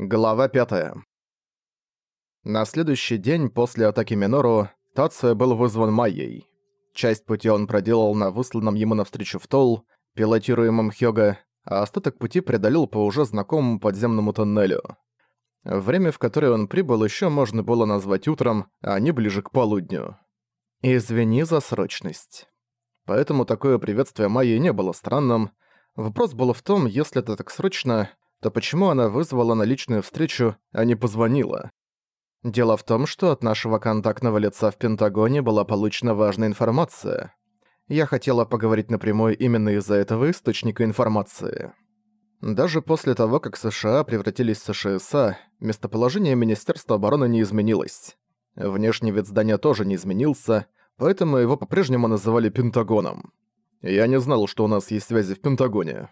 Глава 5. На следующий день после атаки Минору Тация был вызван Майей. Часть пути он проделал на высланном ему навстречу в Тол, пилотируемом Хёга, а остаток пути преодолел по уже знакомому подземному тоннелю. Время, в которое он прибыл, еще можно было назвать утром, а не ближе к полудню. «Извини за срочность». Поэтому такое приветствие Майи не было странным. Вопрос был в том, если это так срочно, то почему она вызвала на личную встречу, а не позвонила? Дело в том, что от нашего контактного лица в Пентагоне была получена важная информация. Я хотела поговорить напрямую именно из-за этого источника информации. Даже после того, как США превратились в США, местоположение Министерства обороны не изменилось. Внешний вид здания тоже не изменился, поэтому его по-прежнему называли Пентагоном. Я не знал, что у нас есть связи в Пентагоне.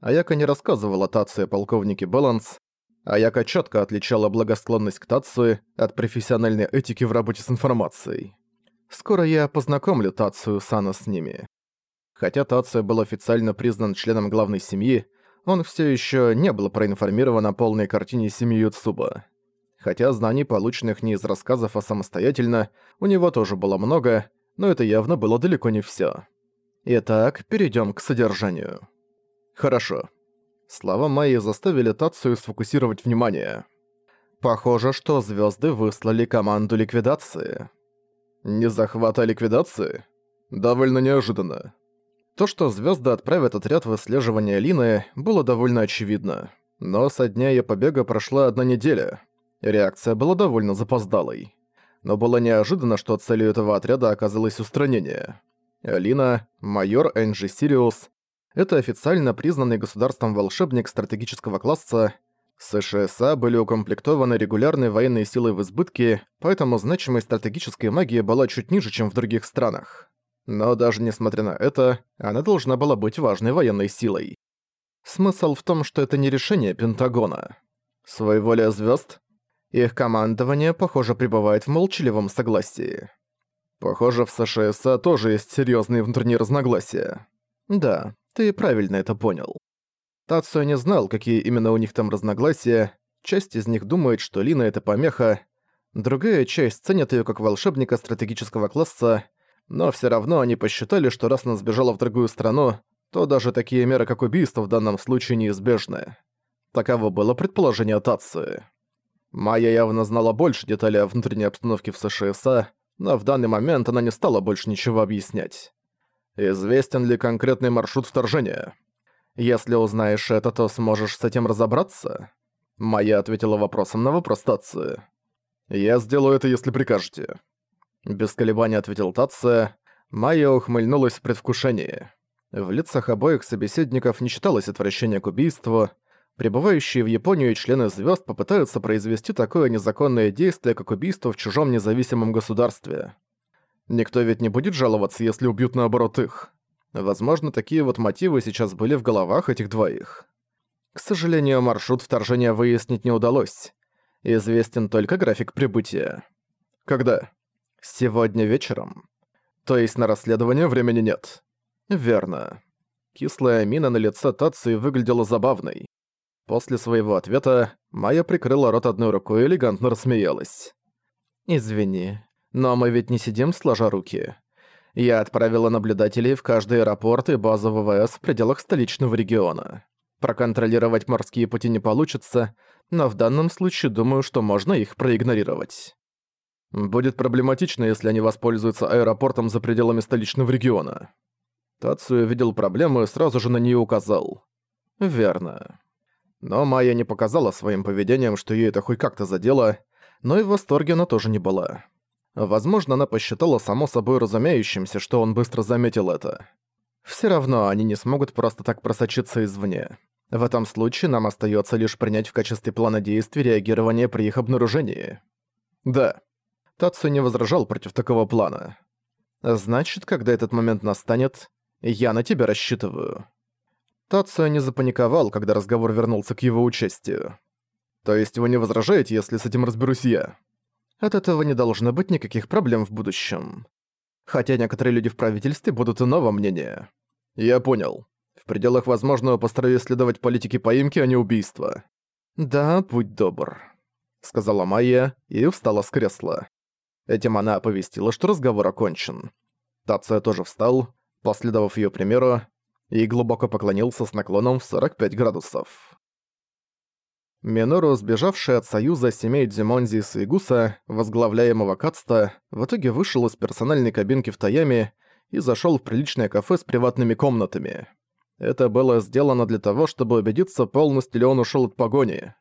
Аяка не рассказывала Тации о полковнике Баланс. Аяка четко отличала благосклонность к Тации от профессиональной этики в работе с информацией. Скоро я познакомлю Тацию Сана с ними. Хотя Тация был официально признан членом главной семьи, он все еще не был проинформирован о полной картине семьи Юцуба. Хотя знаний, полученных не из рассказов, а самостоятельно, у него тоже было много, но это явно было далеко не все. Итак, перейдем к содержанию. Хорошо. Слова Майи заставили Тацию сфокусировать внимание. Похоже, что звезды выслали команду ликвидации. Не захвата а ликвидации? Довольно неожиданно. То, что звезды отправят отряд выслеживания Лины, было довольно очевидно. Но со дня ее побега прошла одна неделя. Реакция была довольно запоздалой. Но было неожиданно, что целью этого отряда оказалось устранение. Лина, майор Энджи Сириус, это официально признанный государством волшебник стратегического класса. США были укомплектованы регулярной военной силой в избытке, поэтому значимость стратегической магии была чуть ниже, чем в других странах. Но даже несмотря на это, она должна была быть важной военной силой. Смысл в том, что это не решение Пентагона. Своеволие звезд, их командование, похоже, пребывает в молчаливом согласии. Похоже, в США тоже есть серьезные внутренние разногласия. Да, ты правильно это понял. Тацио не знал, какие именно у них там разногласия. Часть из них думает, что Лина — это помеха. Другая часть ценит ее как волшебника стратегического класса, но все равно они посчитали, что раз она сбежала в другую страну, то даже такие меры, как убийство, в данном случае неизбежны. Таково было предположение Тации. Майя явно знала больше деталей о внутренней обстановке в США, но в данный момент она не стала больше ничего объяснять. Известен ли конкретный маршрут вторжения? Если узнаешь это, то сможешь с этим разобраться? Майя ответила вопросом на вопрос Тации. «Я сделаю это, если прикажете». Без колебаний ответил Тация. Майя ухмыльнулась в предвкушении. В лицах обоих собеседников не читалось отвращение к убийству. Прибывающие в Японию члены звезд попытаются произвести такое незаконное действие, как убийство в чужом независимом государстве. Никто ведь не будет жаловаться, если убьют наоборот их. Возможно, такие вот мотивы сейчас были в головах этих двоих. К сожалению, маршрут вторжения выяснить не удалось. Известен только график прибытия. Когда? Сегодня вечером. То есть на расследование времени нет. Верно. Кислая мина на лице Тации выглядела забавной. После своего ответа Майя прикрыла рот одной рукой и элегантно рассмеялась. «Извини, но мы ведь не сидим сложа руки. Я отправила наблюдателей в каждый аэропорт и базу ВВС в пределах столичного региона. Проконтролировать морские пути не получится, но в данном случае думаю, что можно их проигнорировать. Будет проблематично, если они воспользуются аэропортом за пределами столичного региона. Тацию видел проблему и сразу же на нее указал. Верно. Но Майя не показала своим поведением, что ей это хоть как-то задело, но и в восторге она тоже не была. Возможно, она посчитала само собой разумеющимся, что он быстро заметил это. Все равно они не смогут просто так просочиться извне. В этом случае нам остается лишь принять в качестве плана действий реагирование при их обнаружении. Да. Тацу не возражал против такого плана. Значит, когда этот момент настанет, я на тебя рассчитываю. Тацу не запаниковал, когда разговор вернулся к его участию. То есть вы не возражаете, если с этим разберусь я? От этого не должно быть никаких проблем в будущем. Хотя некоторые люди в правительстве будут иного мнения. Я понял. В пределах возможного постараюсь следовать политике поимки, а не убийства. «Да, будь добр», — сказала Майя и встала с кресла. Этим она оповестила, что разговор окончен. Тация тоже встал, последовав её примеру, и глубоко поклонился с наклоном в 45 градусов. Минору, сбежавший от союза семей Дзимонзи и Игуса, возглавляемого Кацта, в итоге вышел из персональной кабинки в Таяме и зашёл в приличное кафе с приватными комнатами. Это было сделано для того, чтобы убедиться, полностью ли он ушёл от погони.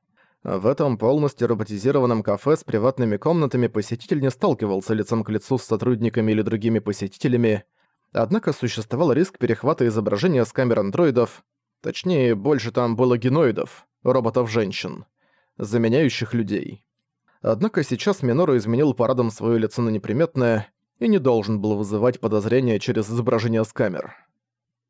В этом полностью роботизированном кафе с приватными комнатами посетитель не сталкивался лицом к лицу с сотрудниками или другими посетителями, однако существовал риск перехвата изображения с камер андроидов, точнее, больше там было геноидов, роботов-женщин, заменяющих людей. Однако сейчас Минору изменил парадом своё лицо на неприметное и не должен был вызывать подозрения через изображение с камер.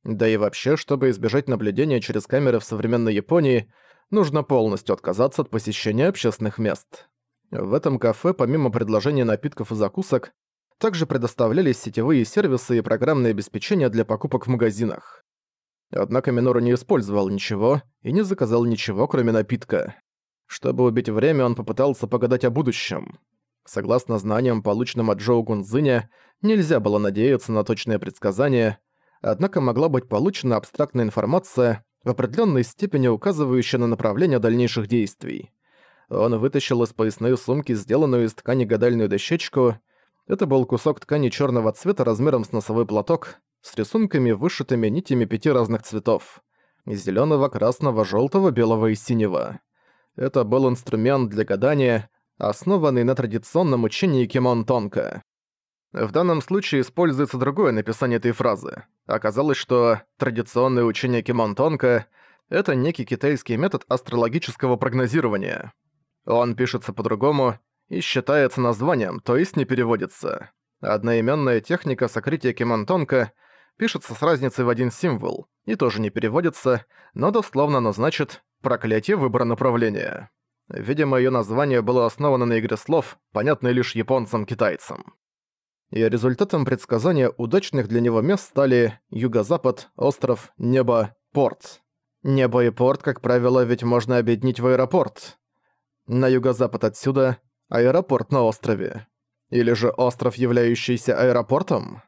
Да и вообще, чтобы избежать наблюдения через камеры в современной Японии, нужно полностью отказаться от посещения общественных мест. В этом кафе, помимо предложения напитков и закусок, также предоставлялись сетевые сервисы и программное обеспечение для покупок в магазинах. Однако Минору не использовал ничего и не заказал ничего, кроме напитка. Чтобы убить время, он попытался погадать о будущем. Согласно знаниям, полученным от Джоу Гунзыня, нельзя было надеяться на точное предсказание, однако могла быть получена абстрактная информация, в определенной степени указывающая на направление дальнейших действий. Он вытащил из поясной сумки сделанную из ткани гадальную дощечку. Это был кусок ткани черного цвета размером с носовой платок, с рисунками, вышитыми нитями пяти разных цветов. зеленого, красного, желтого, белого и синего. Это был инструмент для гадания, основанный на традиционном учении Кимон Тонка. В данном случае используется другое написание этой фразы. Оказалось, что традиционное учение Кимонтонка — это некий китайский метод астрологического прогнозирования. Он пишется по-другому и считается названием, то есть не переводится. Одноименная техника сокрытия Кимонтонка пишется с разницей в один символ и тоже не переводится, но дословно оно значит «проклятие выбора направления». Видимо, её название было основано на игре слов, понятной лишь японцам-китайцам и результатом предсказания удачных для него мест стали юго-запад, остров, небо, порт. Небо и порт, как правило, ведь можно объединить в аэропорт. На юго-запад отсюда – аэропорт на острове. Или же остров, являющийся аэропортом?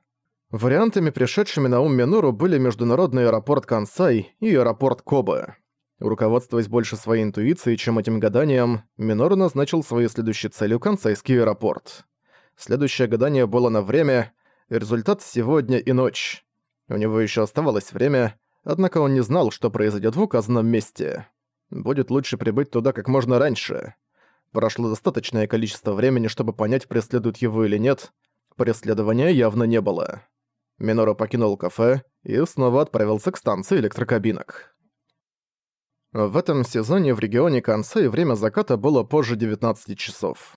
Вариантами, пришедшими на ум Минору, были международный аэропорт Кансай и аэропорт Кобе. Руководствуясь больше своей интуицией, чем этим гаданием, Минору назначил своей следующей целью Кансайский аэропорт. Следующее гадание было на время, результат сегодня и ночь. У него еще оставалось время, однако он не знал, что произойдет в указанном месте. Будет лучше прибыть туда как можно раньше. Прошло достаточное количество времени, чтобы понять, преследуют его или нет. Преследования явно не было. Миноро покинул кафе и снова отправился к станции электрокабинок. В этом сезоне в регионе Кансэй время заката было позже 19 часов.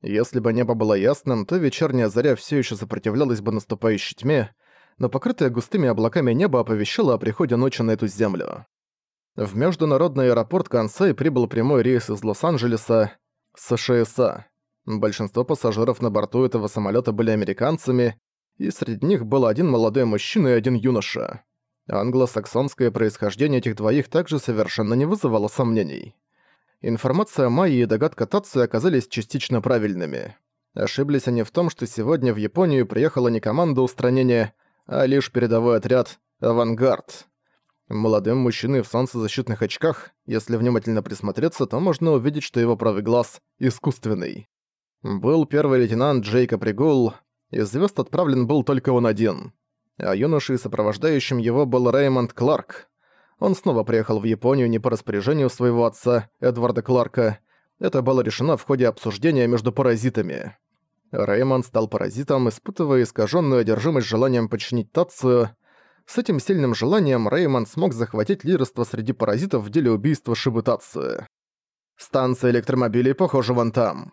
Если бы небо было ясным, то вечерняя заря все еще сопротивлялась бы наступающей тьме, но покрытое густыми облаками небо оповещало о приходе ночи на эту землю. В международный аэропорт Кансай прибыл прямой рейс из Лос-Анджелеса, США. Большинство пассажиров на борту этого самолета были американцами, и среди них был один молодой мужчина и один юноша. Англосаксонское происхождение этих двоих также совершенно не вызывало сомнений. Информация Майи и догадка Тацию оказались частично правильными. Ошиблись они в том, что сегодня в Японию приехала не команда устранения, а лишь передовой отряд «Авангард». Молодым мужчиной в солнцезащитных очках, если внимательно присмотреться, то можно увидеть, что его правый глаз искусственный. Был первый лейтенант Джейкоб Ригул, и звезд отправлен был только он один. А юношей, сопровождающим его, был Реймонд Кларк, он снова приехал в Японию не по распоряжению своего отца, Эдварда Кларка. Это было решено в ходе обсуждения между паразитами. Реймонд стал паразитом, испытывая искаженную одержимость желанием подчинить Тацию. С этим сильным желанием Реймонд смог захватить лидерство среди паразитов в деле убийства Шибы Тацию. «Станция электромобилей, похоже, вон там».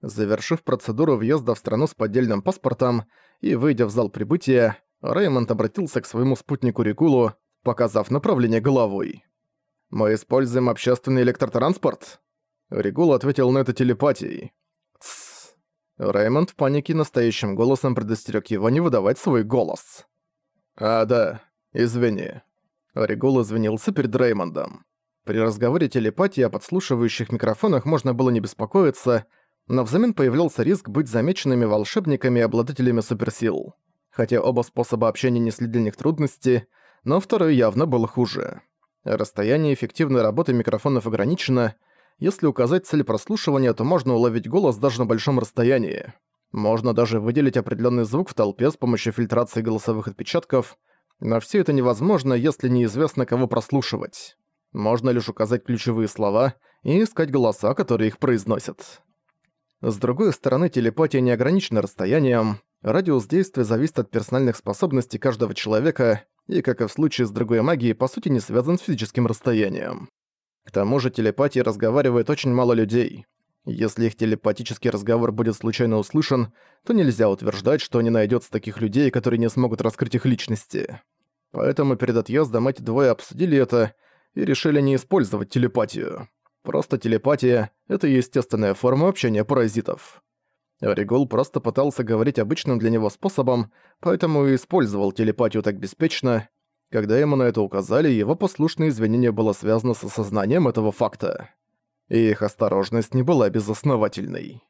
Завершив процедуру въезда в страну с поддельным паспортом и выйдя в зал прибытия, Реймонд обратился к своему спутнику Рикулу, показав направление головой. «Мы используем общественный электротранспорт?» Регул ответил на это телепатией. «Тссс». Реймонд в панике настоящим голосом предостерег его не выдавать свой голос. «А, да, извини». Регул извинился перед Реймондом. При разговоре телепатии о подслушивающих микрофонах можно было не беспокоиться, но взамен появлялся риск быть замеченными волшебниками и обладателями суперсил. Хотя оба способа общения несли для них трудности, но второй явно был хуже. Расстояние эффективной работы микрофонов ограничено. Если указать цель прослушивания, то можно уловить голос даже на большом расстоянии. Можно даже выделить определенный звук в толпе с помощью фильтрации голосовых отпечатков, но все это невозможно, если неизвестно, кого прослушивать. Можно лишь указать ключевые слова и искать голоса, которые их произносят. С другой стороны, телепатия не ограничена расстоянием, радиус действия зависит от персональных способностей каждого человека и, как и в случае с другой магией, по сути не связан с физическим расстоянием. К тому же телепатией разговаривает очень мало людей. Если их телепатический разговор будет случайно услышан, то нельзя утверждать, что не найдется таких людей, которые не смогут раскрыть их личности. Поэтому перед отъездом эти двое обсудили это и решили не использовать телепатию. Просто телепатия — это естественная форма общения паразитов. Ригул просто пытался говорить обычным для него способом, поэтому и использовал телепатию так беспечно. Когда ему на это указали, его послушное извинение было связано с осознанием этого факта. И их осторожность не была безосновательной.